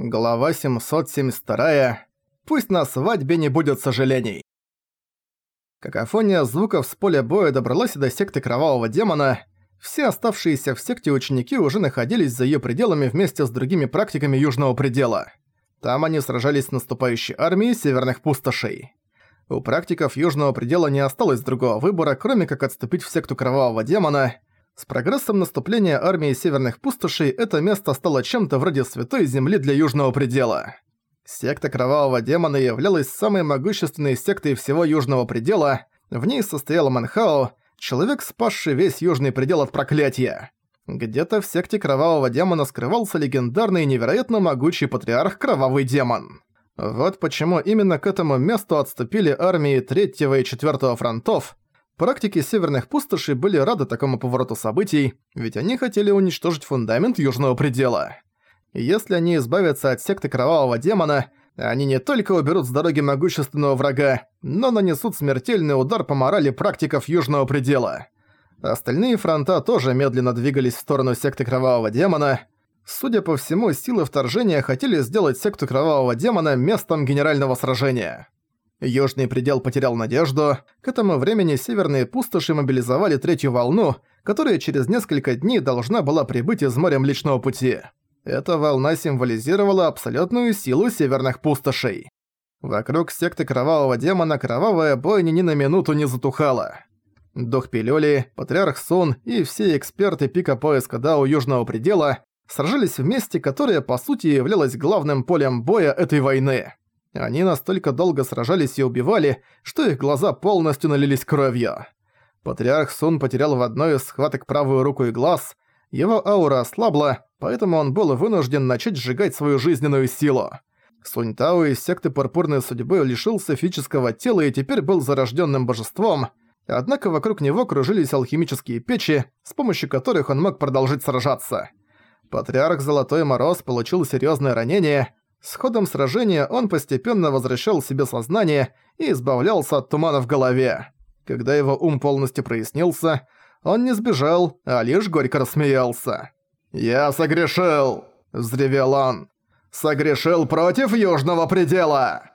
Глава 772. Пусть на свадьбе не будет сожалений. Какофония звуков с поля боя добралась до секты Кровавого Демона. Все оставшиеся в секте ученики уже находились за её пределами вместе с другими практиками Южного Предела. Там они сражались с наступающей армией Северных Пустошей. У практиков Южного Предела не осталось другого выбора, кроме как отступить в секту Кровавого Демона – с прогрессом наступления армии Северных Пустошей это место стало чем-то вроде святой земли для Южного Предела. Секта Кровавого Демона являлась самой могущественной сектой всего Южного Предела, в ней состоял Манхао, человек, спасший весь Южный Предел от проклятия. Где-то в секте Кровавого Демона скрывался легендарный и невероятно могучий патриарх Кровавый Демон. Вот почему именно к этому месту отступили армии Третьего и Четвертого фронтов, Практики Северных Пустошей были рады такому повороту событий, ведь они хотели уничтожить фундамент Южного Предела. Если они избавятся от секты Кровавого Демона, они не только уберут с дороги могущественного врага, но нанесут смертельный удар по морали практиков Южного Предела. Остальные фронта тоже медленно двигались в сторону секты Кровавого Демона. Судя по всему, силы вторжения хотели сделать секту Кровавого Демона местом генерального сражения. Южный предел потерял надежду. К этому времени северные пустоши мобилизовали третью волну, которая через несколько дней должна была прибыть из моря Млечного Пути. Эта волна символизировала абсолютную силу северных пустошей. Вокруг секты Кровавого Демона кровавая бойня ни на минуту не затухала. Дух Пилюли, Патриарх Сун и все эксперты пика поиска Дао Южного Предела сражались вместе, которое по сути являлось главным полем боя этой войны. Они настолько долго сражались и убивали, что их глаза полностью налились кровью. Патриарх Сун потерял в одной из схваток правую руку и глаз, его аура ослабла, поэтому он был вынужден начать сжигать свою жизненную силу. Сунь Тао из секты Пурпурной Судьбы лишился физического тела и теперь был зарожденным божеством, однако вокруг него кружились алхимические печи, с помощью которых он мог продолжить сражаться. Патриарх Золотой Мороз получил серьезное ранение, с ходом сражения он постепенно возвращал себе сознание и избавлялся от тумана в голове. Когда его ум полностью прояснился, он не сбежал, а лишь горько рассмеялся. «Я согрешил!» – взревел он. «Согрешил против Южного Предела!»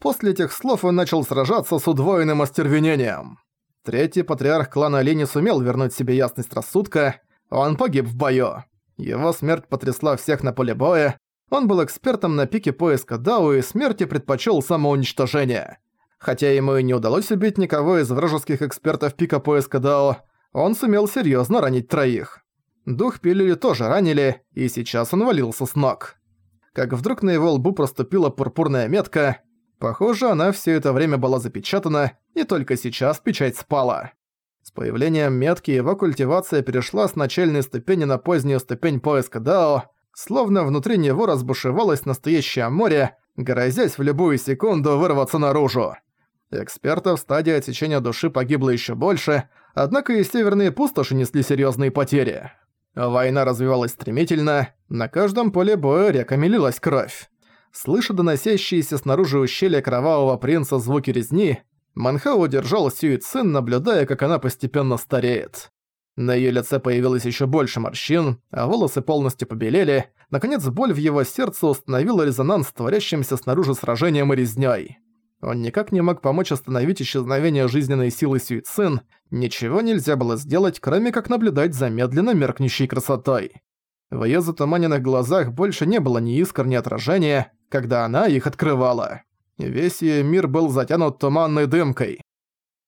После этих слов он начал сражаться с удвоенным остервенением. Третий патриарх клана Ли не сумел вернуть себе ясность рассудка, он погиб в бою. Его смерть потрясла всех на поле боя, он был экспертом на пике поиска Дао и смерти предпочел самоуничтожение. Хотя ему и не удалось убить никого из вражеских экспертов пика поиска Дао, он сумел серьезно ранить троих. Дух пилили тоже ранили, и сейчас он валился с ног. Как вдруг на его лбу проступила пурпурная метка, похоже, она все это время была запечатана, и только сейчас печать спала. С появлением метки его культивация перешла с начальной ступени на позднюю ступень поиска Дао, словно внутри него разбушевалось настоящее море, грозясь в любую секунду вырваться наружу. Экспертов в стадии отсечения души погибло еще больше, однако и северные пустоши несли серьезные потери. Война развивалась стремительно, на каждом поле боя реками лилась кровь. Слыша доносящиеся снаружи ущелья Кровавого Принца звуки резни, Манхау держал Сюи Цин, наблюдая, как она постепенно стареет. На её лице появилось ещё больше морщин, а волосы полностью побелели. Наконец, боль в его сердце установила резонанс с творящимся снаружи сражением и резнёй. Он никак не мог помочь остановить исчезновение жизненной силы Сюицин, ничего нельзя было сделать, кроме как наблюдать за медленно меркнущей красотой. В её затуманенных глазах больше не было ни искр, ни отражения, когда она их открывала. Весь её мир был затянут туманной дымкой.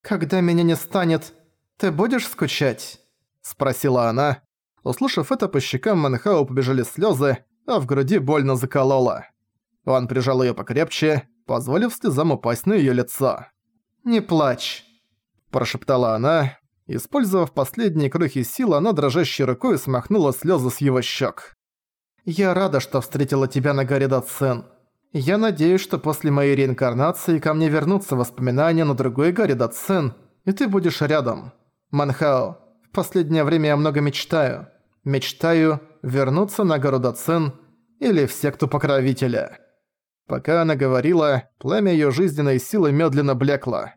«Когда меня не станет, ты будешь скучать?» Спросила она. Услышав это, по щекам Манхау побежали слезы, а в груди больно закололо. Он прижал ее покрепче, позволив слезам упасть на ее лицо. «Не плачь», – прошептала она. Использовав последние крохи сил, она дрожащей рукой смахнула слезы с его щек. «Я рада, что встретила тебя на горе Датсен. Я надеюсь, что после моей реинкарнации ко мне вернутся воспоминания на другой горе Датсен, и ты будешь рядом. Манхао, последнее время я много мечтаю. Мечтаю вернуться на гору Дацин или в секту Покровителя». Пока она говорила, пламя её жизненной силы медленно блекло.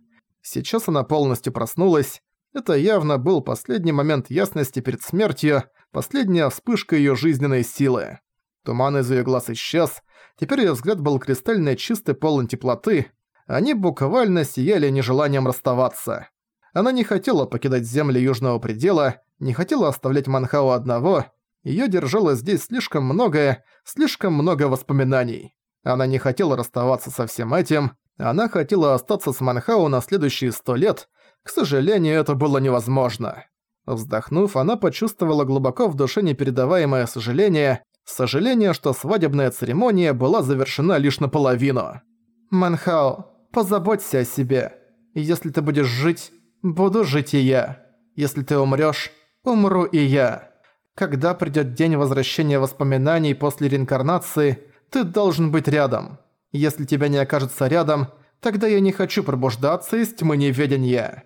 Сейчас она полностью проснулась. Это явно был последний момент ясности перед смертью, последняя вспышка её жизненной силы. Туман из её глаз исчез, теперь её взгляд был кристально чистый, полон теплоты. Они буквально сияли нежеланием расставаться. Она не хотела покидать земли Южного Предела, не хотела оставлять Манхао одного, её держало здесь слишком многое, слишком много воспоминаний. Она не хотела расставаться со всем этим, она хотела остаться с Манхао на следующие сто лет, к сожалению, это было невозможно. Вздохнув, она почувствовала глубоко в душе непередаваемое сожаление, сожаление, что свадебная церемония была завершена лишь наполовину. «Манхао, позаботься о себе. Если ты будешь жить, буду жить и я. Если ты умрёшь, умру и я. Когда придёт день возвращения воспоминаний после реинкарнации, ты должен быть рядом. Если тебя не окажется рядом, тогда я не хочу пробуждаться из тьмы неведения».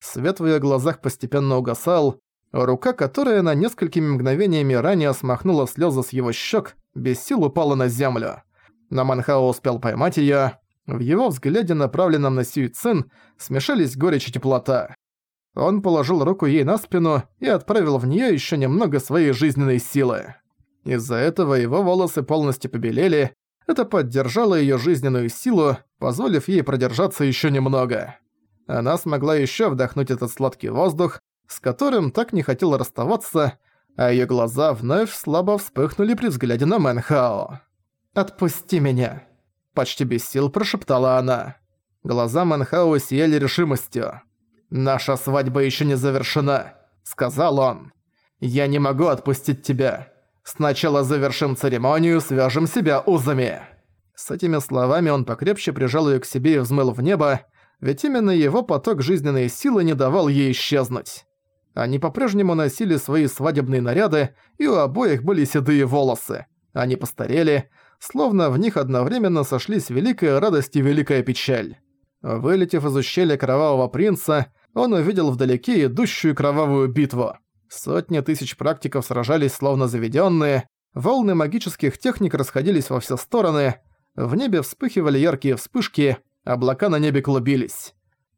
Свет в её глазах постепенно угасал, рука, которая на несколькими мгновениями ранее смахнула слёзы с его щёк, без сил упала на землю. Но Манхао успел поймать её. В его взгляде, направленном на Сюй Цин, смешались горечь и теплота. Он положил руку ей на спину и отправил в неё ещё немного своей жизненной силы. Из-за этого его волосы полностью побелели, это поддержало её жизненную силу, позволив ей продержаться ещё немного. Она смогла ещё вдохнуть этот сладкий воздух, с которым так не хотела расставаться, а её глаза вновь слабо вспыхнули при взгляде на Мэнхао. «Отпусти меня!» – почти без сил прошептала она. Глаза Мэнхао сияли решимостью. «Наша свадьба ещё не завершена», – сказал он. «Я не могу отпустить тебя. Сначала завершим церемонию, свяжем себя узами». С этими словами он покрепче прижал её к себе и взмыл в небо, ведь именно его поток жизненной силы не давал ей исчезнуть. Они по-прежнему носили свои свадебные наряды, и у обоих были седые волосы. Они постарели, словно в них одновременно сошлись великая радость и великая печаль. Вылетев из ущелья Кровавого Принца, он увидел вдалеке идущую кровавую битву. Сотни тысяч практиков сражались словно заведенные, волны магических техник расходились во все стороны, в небе вспыхивали яркие вспышки, облака на небе клубились.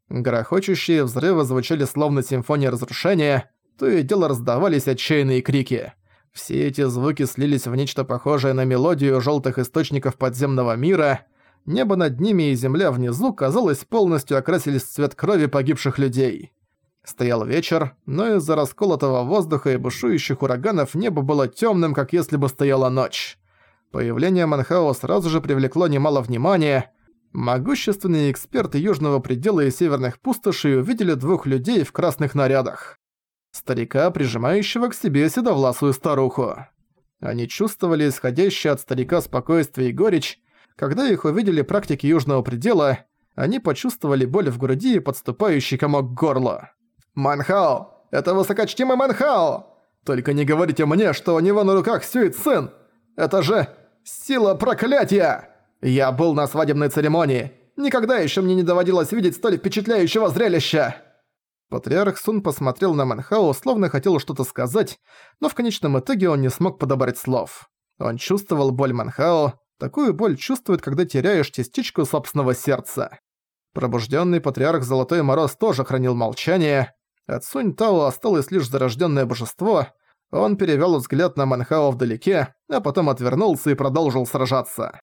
Грохочущие взрывы звучали словно симфония разрушения, то и дело раздавались отчаянные крики. Все эти звуки слились в нечто похожее на мелодию желтых источников подземного мира. Небо над ними и земля внизу, казалось, полностью окрасились в цвет крови погибших людей. Стоял вечер, но из-за расколотого воздуха и бушующих ураганов небо было темным, как если бы стояла ночь. Появление Манхао сразу же привлекло немало внимания, Могущественные эксперты Южного предела и Северных пустошей увидели двух людей в красных нарядах. Старика, прижимающего к себе седовласую старуху. Они чувствовали исходящее от старика спокойствие и горечь. Когда их увидели практики Южного предела, они почувствовали боль в груди и подступающий комок к горлу. «Манхао! Это высокочтимый Манхао! Только не говорите мне, что у него на руках Сюит Сын! Это же сила проклятия!» Я был на свадебной церемонии. Никогда еще мне не доводилось видеть столь впечатляющего зрелища!» Патриарх Сун посмотрел на Манхао, словно хотел что-то сказать, но в конечном итоге он не смог подобрать слов. Он чувствовал боль Манхао, такую боль чувствует, когда теряешь частичку собственного сердца. Пробужденный патриарх Золотой Мороз тоже хранил молчание. От Сунь Тао осталось лишь зарожденное божество. Он перевел взгляд на Манхао вдалеке, а потом отвернулся и продолжил сражаться.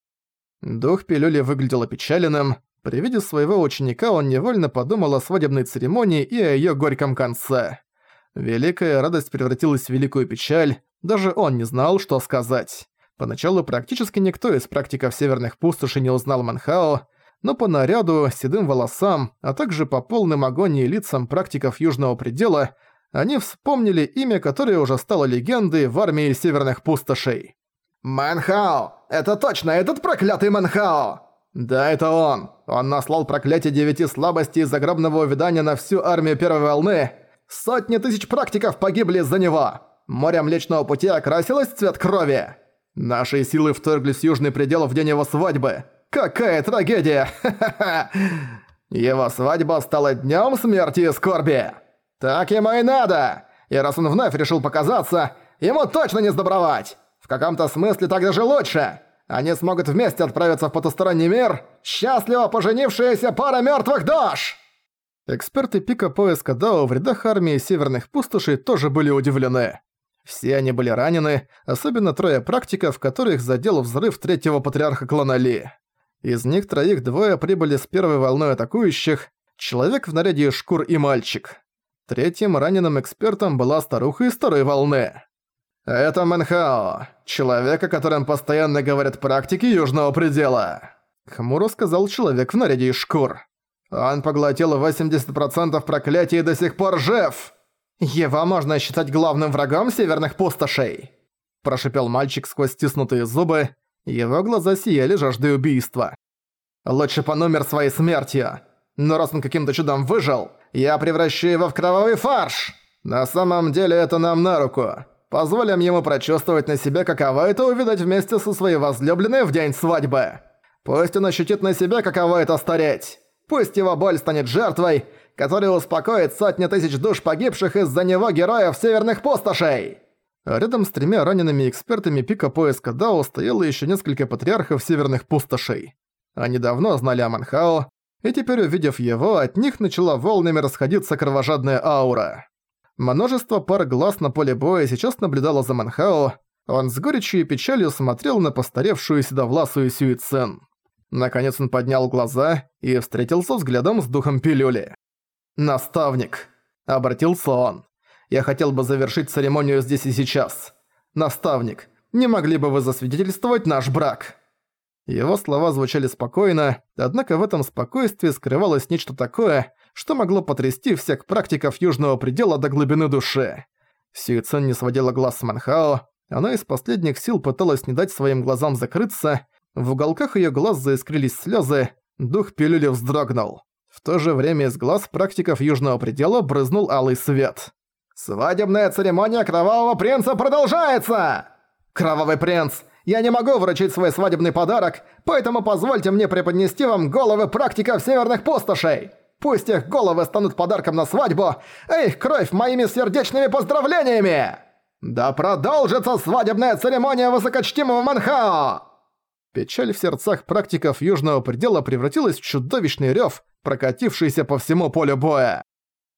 Дух пилюли выглядел опечаленным. При виде своего ученика он невольно подумал о свадебной церемонии и о её горьком конце. Великая радость превратилась в великую печаль, даже он не знал, что сказать. Поначалу практически никто из практиков северных пустошей не узнал Манхао, но по наряду, седым волосам, а также по полным агонии лицам практиков Южного Предела, они вспомнили имя, которое уже стало легендой в армии северных пустошей. «Манхао! Это точно этот проклятый Манхао!» «Да, это он! Он наслал проклятие девяти слабостей из загробного увядания на всю армию первой волны! Сотни тысяч практиков погибли из-за него! Море Млечного Пути окрасилось цвет крови! Наши силы вторглись в южный предел в день его свадьбы! Какая трагедия! Ха-ха-ха! Его свадьба стала днем смерти и скорби! Так ему и надо! И раз он вновь решил показаться, ему точно не сдобровать! В каком-то смысле так даже лучше. Они смогут вместе отправиться в потусторонний мир. Счастливо поженившаяся пара мертвых душ!» Эксперты пика поиска Дао в рядах армии Северных Пустошей тоже были удивлены. Все они были ранены, особенно трое практиков, которых задел взрыв третьего патриарха клана Ли. Из них троих двое прибыли с первой волной атакующих, человек в наряде шкур и мальчик. Третьим раненым экспертом была старуха из второй волны. «Это Мэнхао, человек, о котором постоянно говорят практики Южного Предела», хмуро сказал человек в наряде из шкур. «Он поглотил 80% проклятий и до сих пор жив!» «Его можно считать главным врагом северных пустошей!» Прошипел мальчик сквозь стиснутые зубы, его глаза сияли жаждой убийства. «Лучше понумер своей смертью, но раз он каким-то чудом выжил, я превращу его в кровавый фарш! На самом деле это нам на руку. Позволим ему прочувствовать на себе, каково это увидать вместе со своей возлюбленной в день свадьбы. Пусть он ощутит на себе, каково это стареть. Пусть его боль станет жертвой, которая успокоит сотни тысяч душ погибших из-за него героев северных пустошей!» Рядом с тремя ранеными экспертами пика поиска Дао стояло еще несколько патриархов северных пустошей. Они давно знали о Манхао, и теперь, увидев его, от них начала волнами расходиться кровожадная аура. Множество пар глаз на поле боя сейчас наблюдало за Манхао, он с горечью и печалью смотрел на постаревшую седовласую Сюицен. Наконец он поднял глаза и встретился взглядом с духом пилюли. «Наставник», — обратился он, — «я хотел бы завершить церемонию здесь и сейчас. Наставник, не могли бы вы засвидетельствовать наш брак?» Его слова звучали спокойно, однако в этом спокойствии скрывалось нечто такое, что могло потрясти всех практиков Южного Предела до глубины души. Сюицен не сводила глаз с Манхао, она из последних сил пыталась не дать своим глазам закрыться, в уголках её глаз заискрились слёзы, дух пилюли вздрогнул. В то же время из глаз практиков Южного Предела брызнул алый свет. «Свадебная церемония Кровавого Принца продолжается!» «Кровавый Принц, я не могу вручить свой свадебный подарок, поэтому позвольте мне преподнести вам головы практиков Северных Пустошей! Пусть их головы станут подарком на свадьбу, а их кровь моими сердечными поздравлениями!» «Да продолжится свадебная церемония высокочтимого Манхао!» Печаль в сердцах практиков Южного Предела превратилась в чудовищный рёв, прокатившийся по всему полю боя.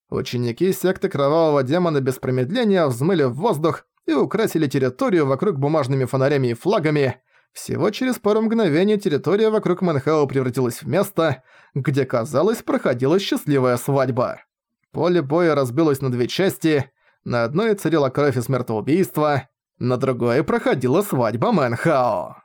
Ученики секты Кровавого Демона без промедления взмыли в воздух и украсили территорию вокруг бумажными фонарями и флагами. Всего через пару мгновений территория вокруг Манхао превратилась в место, где, казалось, проходила счастливая свадьба. Поле боя разбилось на две части, на одной царила кровь и смертоубийство, на другой проходила свадьба Мэнхао.